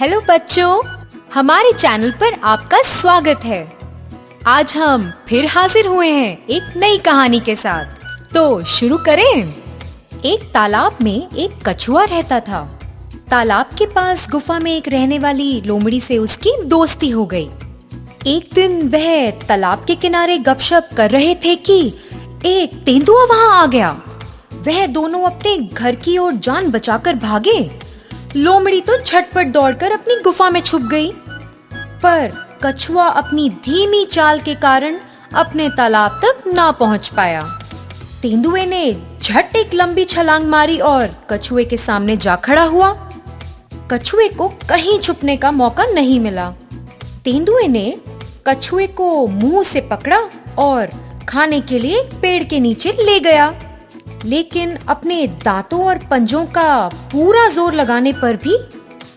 Hello बच्चों, हमारे channel पर आपका स्वागत है। आज हम फिर हाजिर हुए हैं एक नई कहानी के साथ। तो शुरू करें। एक तालाब में एक कछुआ रहता था। तालाब के पास गुफा में एक रहने वाली लोमड़ी से उसकी दोस्ती हो गई। एक दिन वह तालाब के किनारे गपशप कर रहे थे कि एक तेंदुआ वहाँ आ गया। वह दोनों अपने घर की ओर जान बचाकर भागे। लोमड़ी तो झटपट दौड़कर अपनी गुफा में छुप गई। पर कछुआ अपनी धीमी चाल के कारण अपने तालाब तक ना पहुँच पाया। तेंदुए ने झट एक लंबी छलांग मारी और कछुए के सामने जा खड़ा हुआ। कछुए को कहीं छुपने का मौका नहीं मिला। तेंदुए ने कछुए को मुँह से पकड़ा और खाने के लिए पेड़ के नीचे ले गया। लेकिन अपने दांतों और पंजों का पूरा ज़ोर लगाने पर भी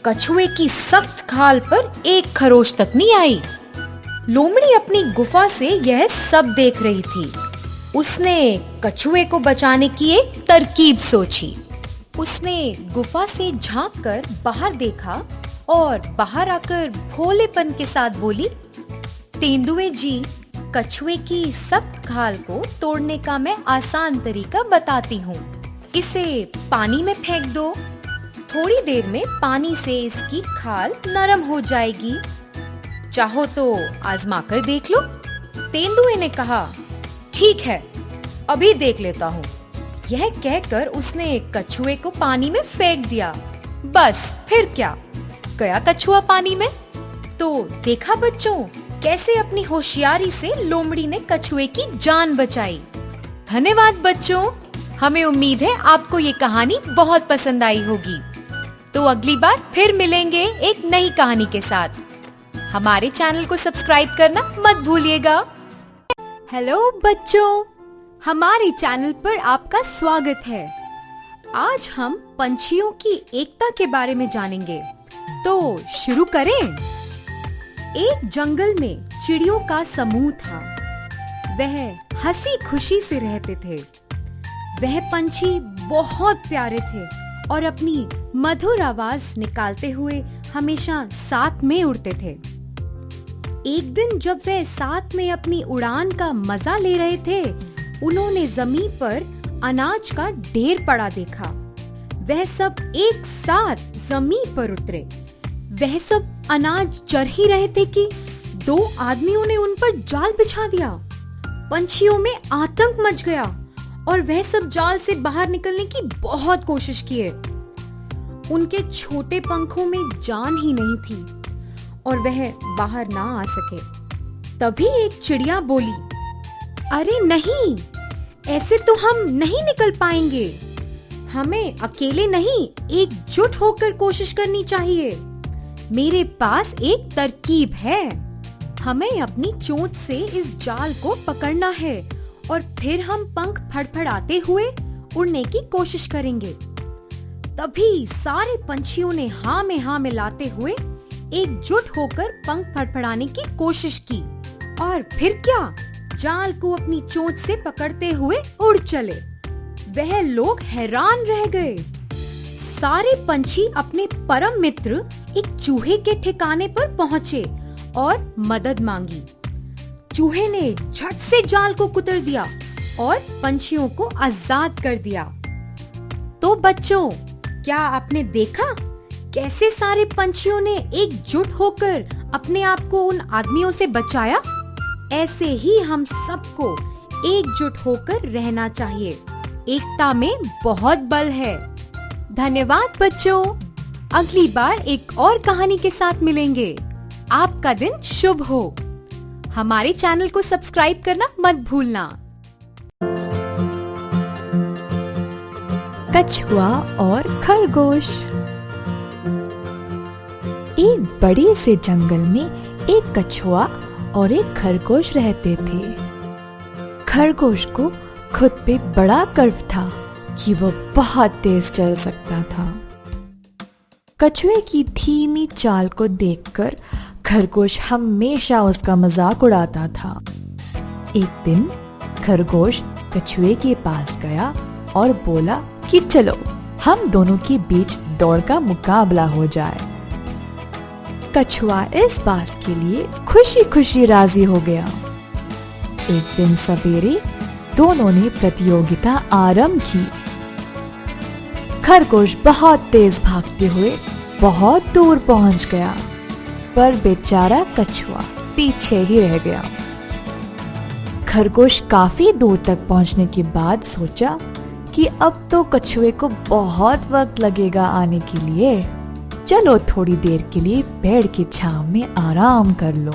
कछुए की सख्त खाल पर एक खरोश तक नहीं आई। लोमड़ी अपनी गुफा से यह सब देख रही थी। उसने कछुए को बचाने की एक तरकीब सोची। उसने गुफा से झाँक कर बाहर देखा और बाहर आकर भोलेपन के साथ बोली, तेंदुए जी कछुए की सख्त खाल को तोड़ने का मैं आसान तरीका बताती हूँ। इसे पानी में फेंक दो। थोड़ी देर में पानी से इसकी खाल नरम हो जाएगी। चाहो तो आजमा कर देख लो। तेंदुए ने कहा, ठीक है, अभी देख लेता हूँ। यह कहकर उसने कछुए को पानी में फेंक दिया। बस, फिर क्या? गया कछुआ पानी में? तो देखा बच्चों कैसे अपनी होशियारी से लोमड़ी ने कछुए की जान बचाई। धन्यवाद बच्चों। हमें उम्मीद है आपको ये कहानी बहुत पसंद आई होगी। तो अगली बार फिर मिलेंगे एक नई कहानी के साथ। हमारे चैनल को सब्सक्राइब करना मत भूलिएगा। हेलो बच्चों, हमारे चैनल पर आपका स्वागत है। आज हम पंछियों की एकता के बारे में जानेंगे। तो शुरू करें। एक जंगल में चिड़ियों का समूह था। वह हँसी खुशी से रहते थे। वह पंछी बहुत प्यारे थे और अपनी मधुर आवाज़ निकालते हुए हमेशा साथ में उड़ते थे। एक दिन जब वह साथ में अपनी उड़ान का मज़ा ले रहे थे, उन्होंने ज़मीन पर अनाज का ढेर पड़ा देखा। वह सब एक साथ ज़मीन पर उतरे। वह सब अनाज चर ही रहे थे कि दो आदमियों ने उन पर जाल बिछा दिया। पंछियों में आतंक मच गया और वह सब जाल से बाहर निकलने की बहुत कोशिश किए। उनके छोटे पंखों में जान ही नहीं थी और वह बाहर ना आ सके। तभी एक चिड़िया बोली, अरे नहीं, ऐसे तो हम नहीं निकल पाएँगे। हमें अकेले नहीं, एकजुट होकर कोशिश करनी चाहिए। मेरे पास एक तरकीब है। हमें अपनी चोट से इस जाल को पकड़ना है और फिर हम पंख फड़फड़ाते हुए उड़ने की कोशिश करेंगे। तभी सारे पंछियों ने हाँ में हाँ मिलाते हुए एकजुट होकर पंख फड़फड़ाने की कोशिश की। और फिर क्या? जाल को अपनी चोट से पकड़ते हुए उड़ चले। वह लोग हैरान रह गए। सारे पंछी अपने परम मित्र एक चूहे के ठिकाने पर पहुँचे और मदद मांगी। चूहे ने झट से जाल को कुतर दिया और पंछियों को आज़ाद कर दिया। तो बच्चों, क्या आपने देखा कैसे सारे पंछियों ने एकजुट होकर अपने आप को उन आदमियों से बचाया? ऐसे ही हम सबको एकजुट होकर रहना चाहिए। एकता में बहुत बल है। धन्यवाद बच्चों। अगली बार एक और कहानी के साथ मिलेंगे। आपका दिन शुभ हो। हमारे चैनल को सब्सक्राइब करना मत भूलना। कछुआ और खरगोश। एक बड़े से जंगल में एक कछुआ और एक खरगोश रहते थे। खरगोश को खुद पे बड़ा गर्व था। कि वो बहुत तेज चल सकता था। कछुए की धीमी चाल को देखकर खरगोश हमेशा उसका मज़ाक उड़ाता था। एक दिन खरगोश कछुए के पास गया और बोला कि चलो, हम दोनों के बीच दौड़ का मुकाबला हो जाए। कछुआ इस बात के लिए खुशी खुशी राज़ी हो गया। एक दिन सवेरे दोनों ने प्रतियोगिता आरंभ की खरगोश बहुत तेज भागते हुए बहुत दूर पहुँच गया, पर बेचारा कछुआ पीछे ही रह गया। खरगोश काफ़ी दूर तक पहुँचने के बाद सोचा कि अब तो कछुए को बहुत वक्त लगेगा आने के लिए। चलो थोड़ी देर के लिए पेड़ की छांव में आराम कर लो।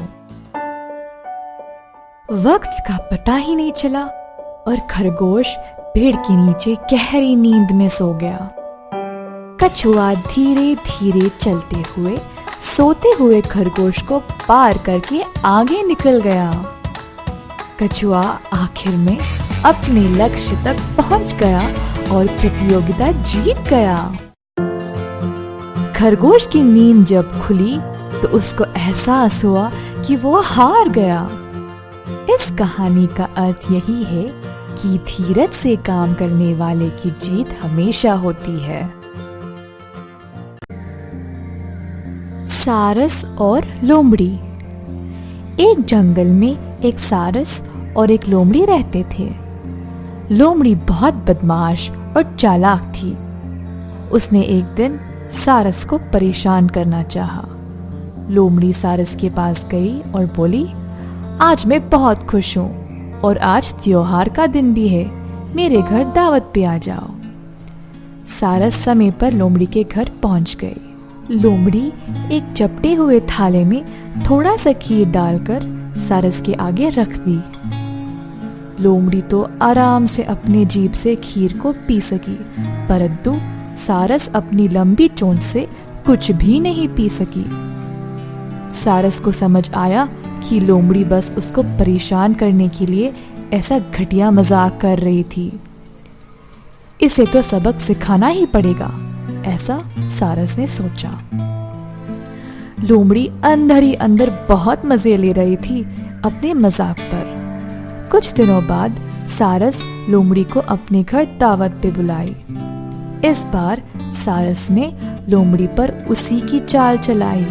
वक्त का पता ही नहीं चला और खरगोश पेड़ के नीचे गहरी नींद में सो गया। कछुआ धीरे धीरे चलते हुए, सोते हुए खरगोश को पार करके आगे निकल गया। कछुआ आखिर में अपने लक्ष्य तक पहुँच गया और प्रतियोगिता जीत गया। खरगोश की नींद जब खुली तो उसको एहसास हुआ कि वो हार गया। इस कहानी का अर्थ यही है कि धीरज से काम करने वाले की जीत हमेशा होती है। सारस और लोमड़ी। एक जंगल में एक सारस और एक लोमड़ी रहते थे। लोमड़ी बहुत बदमाश और चालाक थी। उसने एक दिन सारस को परेशान करना चाहा। लोमड़ी सारस के पास गई और बोली, आज मैं बहुत खुश हूँ और आज त्योहार का दिन भी है। मेरे घर दावत पे आ जाओ। सारस समय पर लोमड़ी के घर पहुँच गई। लोमड़ी एक चपटे हुए थाले में थोड़ा सा खीर डालकर सारस के आगे रख दी। लोमड़ी तो आराम से अपने जीप से खीर को पी सकी, परंतु सारस अपनी लंबी चोंच से कुछ भी नहीं पी सकी। सारस को समझ आया कि लोमड़ी बस उसको परेशान करने के लिए ऐसा घटिया मज़ाक कर रही थी। इसे तो सबक सिखाना ही पड़ेगा। ऐसा सारस ने सोचा। लोमड़ी अंदर ही अंदर बहुत मज़े ले रही थी अपने मज़ाक पर। कुछ दिनों बाद सारस लोमड़ी को अपने घर दावत पे बुलाई। इस बार सारस ने लोमड़ी पर उसी की चाल चलाई।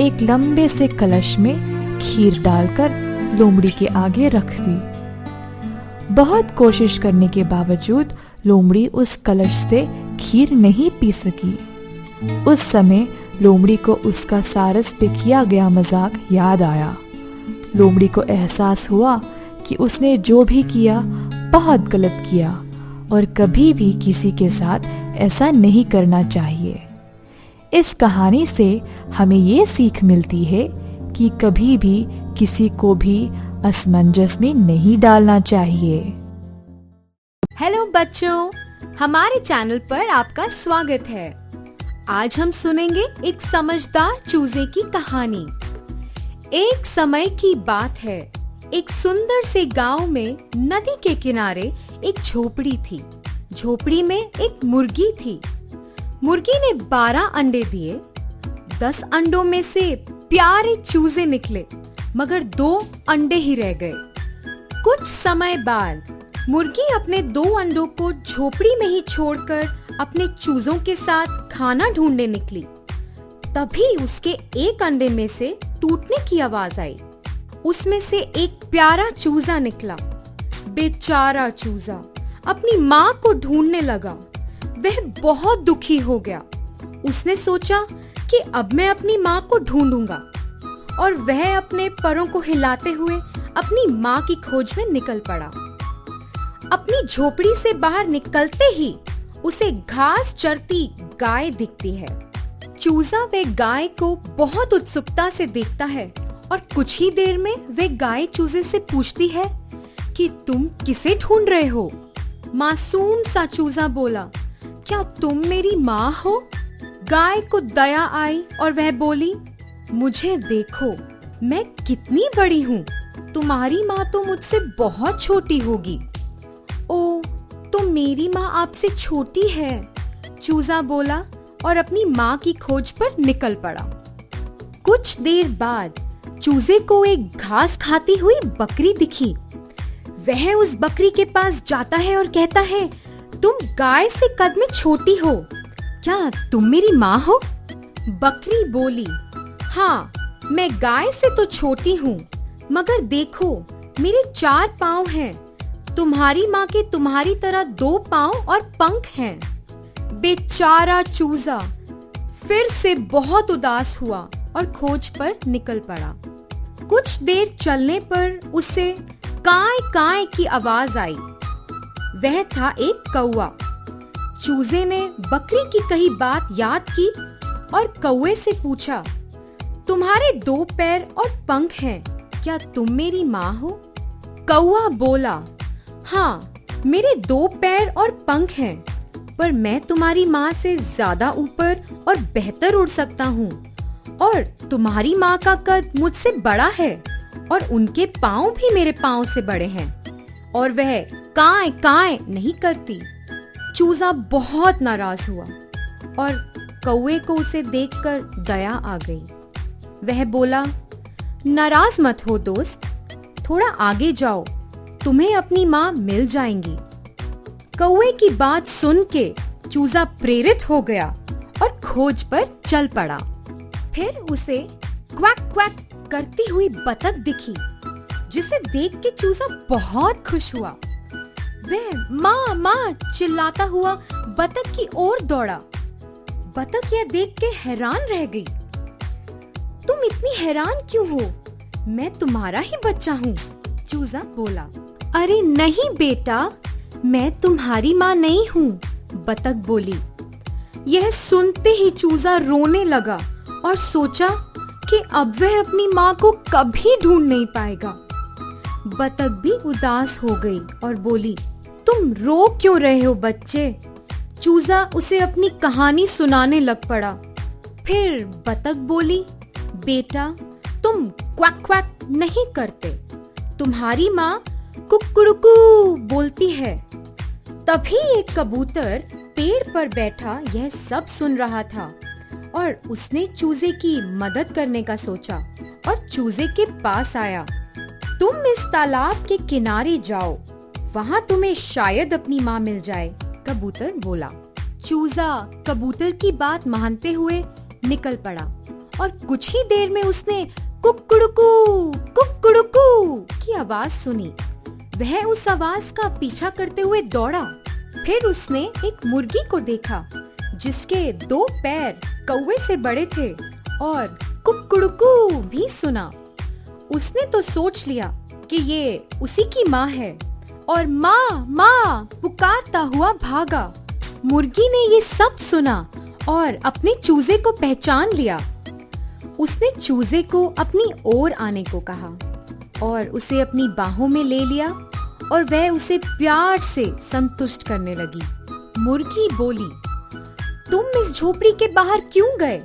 एक लंबे से कलश में खीर डालकर लोमड़ी के आगे रख दी। बहुत कोशिश करने के बावजूद लोमड़ी उस कलश से खीर नहीं पी सकी। उस समय लोमड़ी को उसका सारस पे किया गया मज़ाक याद आया। लोमड़ी को एहसास हुआ कि उसने जो भी किया, बहुत गलत किया और कभी भी किसी के साथ ऐसा नहीं करना चाहिए। इस कहानी से हमें ये सीख मिलती है कि कभी भी किसी को भी असमंजस में नहीं डालना चाहिए। हेलो बच्चों हमारे चैनल पर आपका स्वागत है। आज हम सुनेंगे एक समझदार चूजे की कहानी। एक समय की बात है। एक सुंदर से गाँव में नदी के किनारे एक झोपड़ी थी। झोपड़ी में एक मुर्गी थी। मुर्गी ने बारह अंडे दिए। दस अंडों में से प्यारे चूजे निकले, मगर दो अंडे ही रह गए। कुछ समय बाद मुर्गी अपने दो अंडों को झोपड़ी में ही छोड़कर अपने चूजों के साथ खाना ढूँढने निकली। तभी उसके एक अंडे में से टूटने की आवाज़ आई। उसमें से एक प्यारा चूजा निकला। बेचारा चूजा अपनी माँ को ढूँढने लगा। वह बहुत दुखी हो गया। उसने सोचा कि अब मैं अपनी माँ को ढूंढूँगा और वह अपने परों को हिलाते हुए अपनी माँ की खोज में निकल पड़ा। अपनी झोपड़ी से बाहर निकलते ही उसे घास चरती गाय दिखती है। चूजा वे गाय को बहुत उत्सुकता से देखता है और कुछ ही देर में वे गाय चूजे से पूछती है कि तुम किसे ढूंढ रहे हो? मासूम सा चूजा बोला, क्या तुम मेरी माँ हो? गाय को दया आई और वह बोली, मुझे देखो, मैं कितनी बड़ी हूँ। तुम्हारी माँ तो मुझसे बहुत छोटी होगी। ओ तो मेरी माँ आपसे छोटी है। चूजा बोला और अपनी माँ की खोज पर निकल पड़ा। कुछ देर बाद चूजे को एक घास खाती हुई बकरी दिखी। वह उस बकरी के पास जाता है और कहता है, तुम गाय से कद में छोटी हो। क्या तुम मेरी माँ हो? बकरी बोली हाँ मैं गाय से तो छोटी हूँ, मगर देखो, मेरे चार पाँव हैं। तुम्हारी माँ के तुम्हारी तरह दो पाँव और पंख हैं। बेचारा चूजा फिर से बहुत उदास हुआ और खोज पर निकल पड़ा। कुछ देर चलने पर उसे काय काय की आवाज़ आई। वह था एक कौआ चूजे ने बकरी की कही बात याद की और कौए से पूछा, तुम्हारे दो पैर और पंख हैं, क्या तुम मेरी माँ हो? कौआ बोला हाँ मेरे दो पैर और पंख हैं, पर मैं तुम्हारी माँ से ज़्यादा ऊपर और बेहतर उड़ सकता हूँ। और तुम्हारी माँ का कद मुझसे बड़ा है, और उनके पाँव भी मेरे पाँव से बड़े हैं, और वह काय काय नहीं करती। चूजा बहुत नाराज़ हुआ, और कौए को उसे देखकर दया आ गई। वह बोला, नाराज़ मत हो दोस्त, थोड़ा आगे जाओ तुम्हें अपनी माँ मिल जाएँगी। कौए की बात सुन के चूजा प्रेरित हो गया और खोज पर चल पड़ा। फिर उसे क्वैक क्वैक करती हुई बतख दिखी, जिसे देख के चूजा बहुत खुश हुआ। वह माँ माँ, चिल्लाता हुआ बतख की ओर दौड़ा। बतख यह देख के हैरान रह गई। तुम इतनी हैरान क्यों हो? मैं तुम्हारा ही बच्चा हूँ, चूजा बोला। अरे नहीं बेटा, मैं तुम्हारी माँ नहीं हूँ, बतख बोली। यह सुनते ही चूजा रोने लगा और सोचा कि अब वह अपनी माँ को कभी ढूंढ नहीं पाएगा। बतख भी उदास हो गई और बोली, तुम रो क्यों रहे हो बच्चे? चूजा उसे अपनी कहानी सुनाने लग पड़ा। फिर बतख बोली, बेटा, तुम क्वैक क्वैक नहीं करते। तुम्हारी माँ कुकुड़कू बोलती है। तभी एक कबूतर पेड़ पर बैठा, यह सब सुन रहा था और उसने चूजे की मदद करने का सोचा और चूजे के पास आया। तुम इस तालाब के किनारे जाओ, वहाँ तुम्हें शायद अपनी माँ मिल जाए, कबूतर बोला। चूजा कबूतर की बात मानते हुए निकल पड़ा और कुछ ही देर में उसने कुकुड़कू कुकुड़कू की आवाज़ सुनी। वह उस आवाज़ का पीछा करते हुए दौड़ा। फिर उसने एक मुर्गी को देखा, जिसके दो पैर कौवे से बड़े थे और कुकुड़कू भी सुना। उसने तो सोच लिया कि ये उसी की माँ है और माँ माँ, पुकारता हुआ भागा। मुर्गी ने ये सब सुना और अपने चूजे को पहचान लिया। उसने चूजे को अपनी ओर आने को कहा। और उसे अपनी बाहों में ले लिया और वह उसे प्यार से संतुष्ट करने लगी। मुर्गी बोली, तुम इस झोपड़ी के बाहर क्यों गए?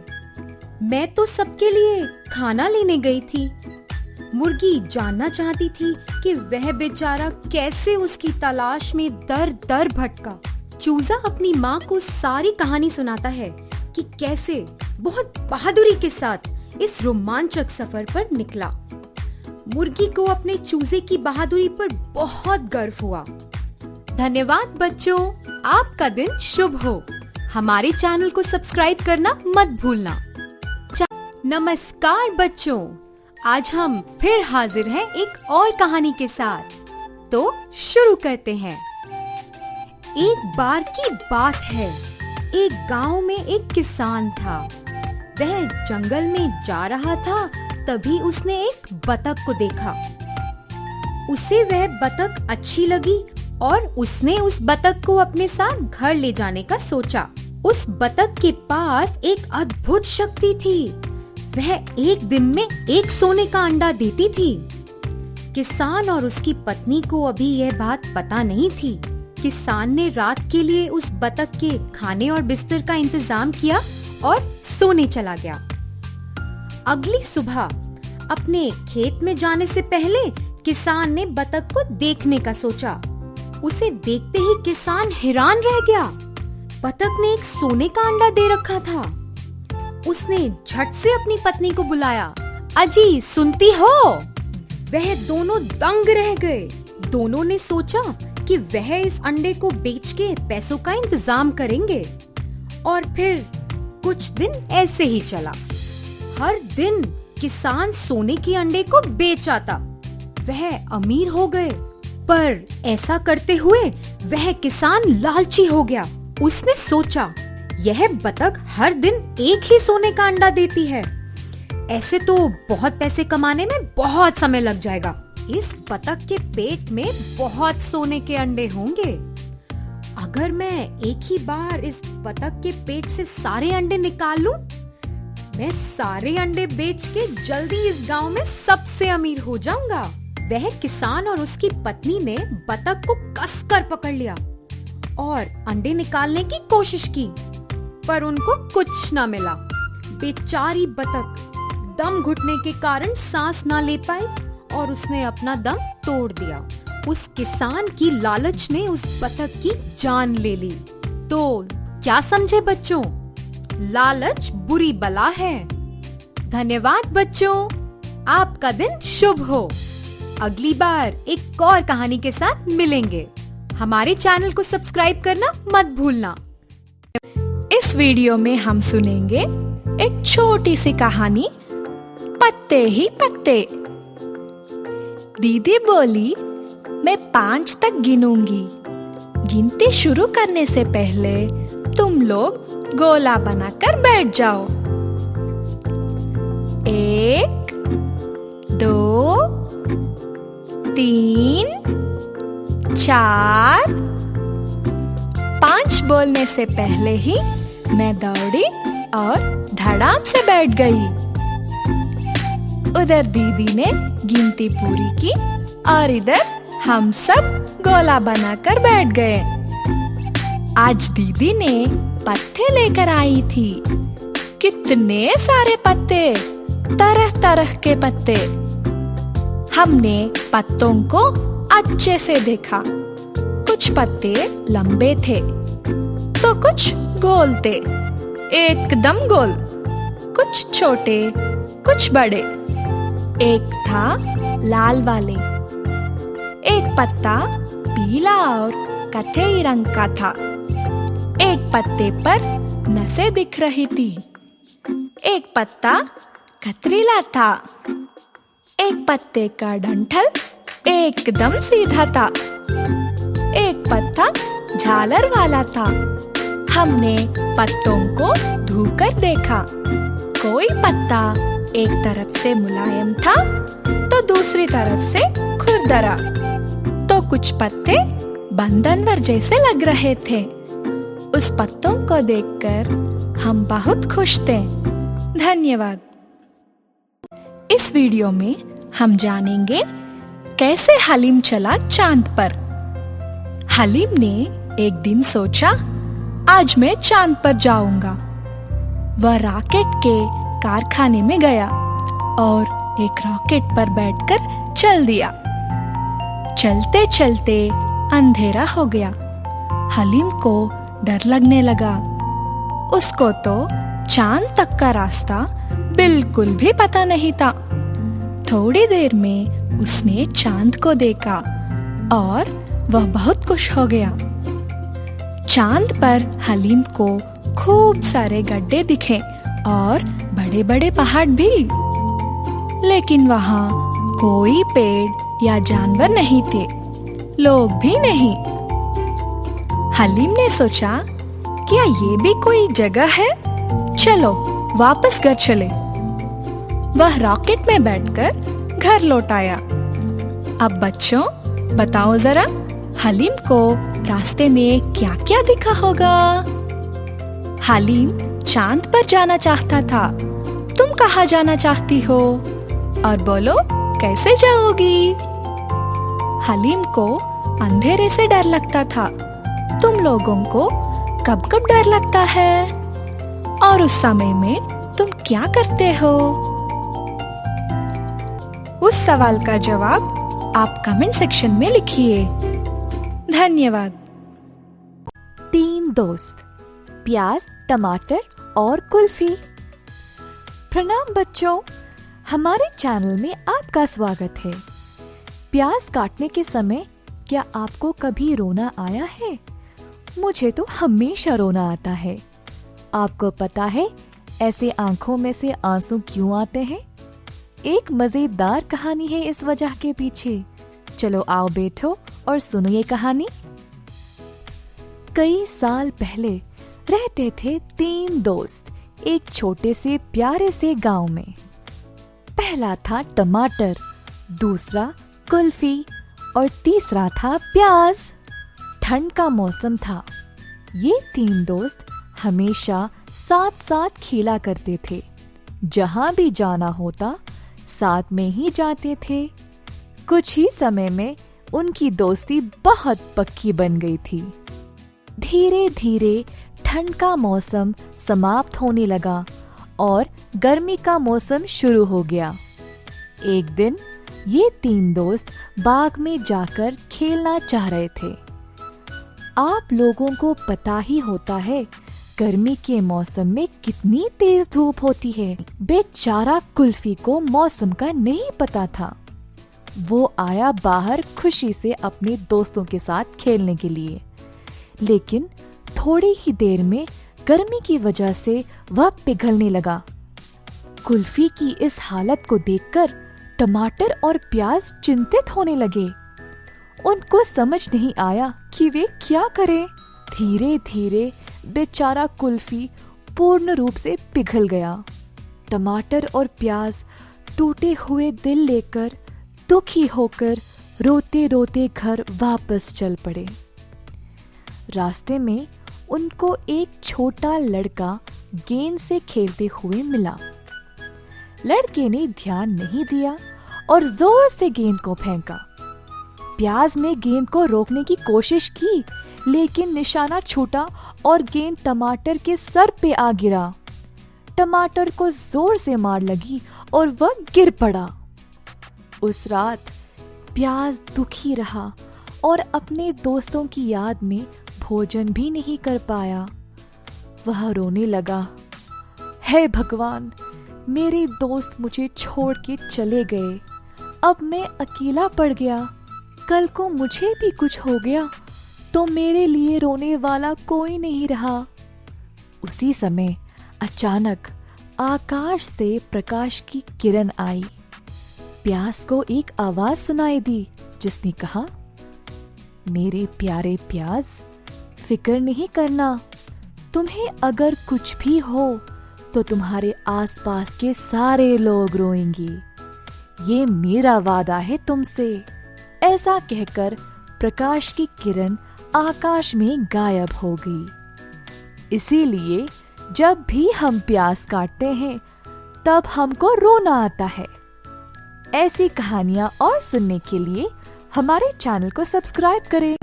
मैं तो सबके लिए खाना लेने गई थी। मुर्गी जानना चाहती थी कि वह बेचारा कैसे उसकी तलाश में दर दर भटका। चूजा अपनी माँ को सारी कहानी सुनाता है कि कैसे बहुत बहादुरी के साथ इस रोमांचक सफ़र पर निकला। मुर्गी को अपने चूजे की बहादुरी पर बहुत गर्व हुआ। धन्यवाद बच्चों, आपका दिन शुभ हो। हमारे चैनल को सब्सक्राइब करना मत भूलना। नमस्कार बच्चों, आज हम फिर हाजिर हैं एक और कहानी के साथ। तो शुरू करते हैं। एक बार की बात है, एक गाँव में एक किसान था। वह जंगल में जा रहा था तभी उसने एक बतख को देखा। उसे वह बतख अच्छी लगी और उसने उस बतख को अपने साथ घर ले जाने का सोचा। उस बतख के पास एक अद्भुत शक्ति थी। वह एक दिन में एक सोने का अंडा देती थी। किसान और उसकी पत्नी को अभी यह बात पता नहीं थी। किसान ने रात के लिए उस बतख के खाने और बिस्तर का इंतज़ाम किया और सोने चला गया। अगली सुबह, अपने खेत में जाने से पहले किसान ने बतख को देखने का सोचा। उसे देखते ही किसान हैरान रह गया। बतख ने एक सोने का अंडा दे रखा था। उसने झट से अपनी पत्नी को बुलाया, अजी, सुनती हो? वह दोनों दंग रह गए। दोनों ने सोचा कि वह इस अंडे को बेच के पैसों का इंतज़ाम करेंगे। और फिर कुछ दिन ऐसे ही चला। हर दिन किसान सोने के अंडे को बेच आता वह अमीर हो गए पर ऐसा करते हुए वह किसान लालची हो गया। उसने सोचा यह बतख हर दिन एक ही सोने का अंडा देती है। ऐसे तो बहुत पैसे कमाने में बहुत समय लग जाएगा। इस बतख के पेट में बहुत सोने के अंडे होंगे। अगर मैं एक ही बार इस बतख के पेट से सारे अंडे निकाल लूँ, मैं सारे अंडे बेच के जल्दी इस गाँव में सबसे अमीर हो जाऊँगा। वह किसान और उसकी पत्नी ने बतख को कसकर पकड़ लिया और अंडे निकालने की कोशिश की, पर उनको कुछ न मिला। बेचारी बतख दम घुटने के कारण सांस ना ले पाई और उसने अपना दम तोड़ दिया। उस किसान की लालच ने उस बतख की जान ले ली। तो क्या समझे बच्चों? लालच, बुरी बला है। धन्यवाद बच्चों। आपका दिन शुभ हो। अगली बार एक और कहानी के साथ मिलेंगे। हमारे चैनल को सब्सक्राइब करना मत भूलना। इस वीडियो में हम सुनेंगे एक छोटी सी कहानी, पत्ते ही पत्ते। दीदी बोली, मैं पाँच तक गिनूँगी। गिनती शुरू करने से पहले तुम लोग गोला बनाकर बैठ जाओ। एक, दो, तीन, चार। पाँच बोलने से पहले ही मैं दौड़ी और धड़ाम से बैठ गई। उधर दीदी ने गिनती पूरी की और इधर हम सब गोला बनाकर बैठ गए। आज दीदी ने पत्ते लेकर आई थी। कितने सारे पत्ते तरह तरह के पत्ते। हमने पत्तों को अच्छे से देखा। कुछ पत्ते लंबे थे तो कुछ गोल थे। एकदम गोल, कुछ छोटे, कुछ बड़े। एक था लाल वाले, एक पत्ता पीला और कथई रंग का था। एक पत्ते पर नसें दिख रही थी। एक पत्ता कतरीला था। एक पत्ते का डंठल एकदम सीधा था। एक पत्ता झालर वाला था। हमने पत्तों को धोकर देखा। कोई पत्ता एक तरफ़ से मुलायम था तो दूसरी तरफ़ से खुरदरा। तो कुछ पत्ते बंदनवर जैसे लग रहे थे। उस पत्तों को देखकर हम बहुत खुश थे। धन्यवाद। इस वीडियो में हम जानेंगे कैसे हलीम चला चाँद पर। हलीम ने एक दिन सोचा, आज मैं चाँद पर जाऊँगा। वह रॉकेट के कारखाने में गया और एक रॉकेट पर बैठकर चल दिया। चलते चलते अंधेरा हो गया। हलीम को डर लगने लगा। उसको तो चाँद तक का रास्ता बिल्कुल भी पता नहीं था। थोड़ी देर में उसने चाँद को देखा और वह बहुत खुश हो गया। चाँद पर हलीम को खूब सारे गड्ढे दिखे और बड़े बड़े पहाड़ भी। लेकिन वहाँ कोई पेड़ या जानवर नहीं थे। लोग भी नहीं। हलीम ने सोचा, क्या ये भी कोई जगह है? चलो, वापस घर चले. वह रॉकेट में बैठकर घर लौट आया। अब बच्चों, बताओ जरा, हलीम को रास्ते में क्या क्या दिखा होगा? हलीम चाँद पर जाना चाहता था। तुम कहा जाना चाहती हो? और बोलो, कैसे जाओगी? हलीम को अंधेरे से डर लगता था। तुम लोगों को कब कब डर लगता है? और उस समय में तुम क्या करते हो? उस सवाल का जवाब आप कमेंट सेक्शन में लिखिए। धन्यवाद। तीन दोस्त, प्याज, टमाटर और कुल्फी। प्रणाम बच्चों, हमारे चैनल में आपका स्वागत है। प्याज काटने के समय क्या आपको कभी रोना आया है? मुझे तो हमेशा रोना आता है। आपको पता है, ऐसे आँखों में से आँसू क्यों आते हैं? एक मज़ेदार कहानी है इस वजह के पीछे। चलो आओ बैठो और सुनो ये कहानी। कई साल पहले रहते थे तीन दोस्त एक छोटे से प्यारे से गाँव में। पहला था टमाटर, दूसरा कुल्फी और तीसरा था प्याज। ठंड का मौसम था। ये तीन दोस्त हमेशा साथ साथ खेला करते थे। जहाँ भी जाना होता, साथ में ही जाते थे। कुछ ही समय में उनकी दोस्ती बहुत पक्की बन गई थी। धीरे धीरे ठंड का मौसम समाप्त होने लगा और गर्मी का मौसम शुरू हो गया। एक दिन ये तीन दोस्त बाग में जाकर खेलना चाह रहे थे। आप लोगों को पता ही होता है, गर्मी के मौसम में कितनी तेज धूप होती है। बेचारा कुल्फी को मौसम का नहीं पता था। वो आया बाहर खुशी से अपने दोस्तों के साथ खेलने के लिए। लेकिन थोड़ी ही देर में गर्मी की वजह से वह पिघलने लगा। कुल्फी की इस हालत को देखकर टमाटर और प्याज चिंतित होने लगे। उनको समझ नहीं आया कि वे क्या करें। धीरे धीरे बेचारा कुल्फी पूर्ण रूप से पिघल गया। टमाटर और प्याज टूटे हुए दिल लेकर, दुखी होकर रोते रोते घर वापस चल पड़े। रास्ते में उनको एक छोटा लड़का गेंद से खेलते हुए मिला। लड़के ने ध्यान नहीं दिया और ज़ोर से गेंद को फेंका। प्याज ने गेंद को रोकने की कोशिश की, लेकिन निशाना छूटा और गेंद टमाटर के सर पे आ गिरा। टमाटर को ज़ोर से मार लगी और वह गिर पड़ा। उस रात प्याज दुखी रहा और अपने दोस्तों की याद में भोजन भी नहीं कर पाया। वह रोने लगा, हे भगवान, मेरे दोस्त मुझे छोड़ के चले गए। अब मैं अकेला पड़ गया। कल को मुझे भी कुछ हो गया तो मेरे लिए रोने वाला कोई नहीं रहा। उसी समय अचानक आकाश से प्रकाश की किरण आई। प्यास को एक आवाज़ सुनाई दी, जिसने कहा, मेरे प्यारे प्याज, फ़िक्र नहीं करना। तुम्हें अगर कुछ भी हो तो तुम्हारे आसपास के सारे लोग रोएँगे। ये मेरा वादा है तुमसे। ऐसा कहकर प्रकाश की किरण आकाश में गायब हो गई। इसीलिए जब भी हम प्यास काटते हैं, तब हमको रोना आता है। ऐसी कहानियाँ और सुनने के लिए हमारे चैनल को सब्सक्राइब करें।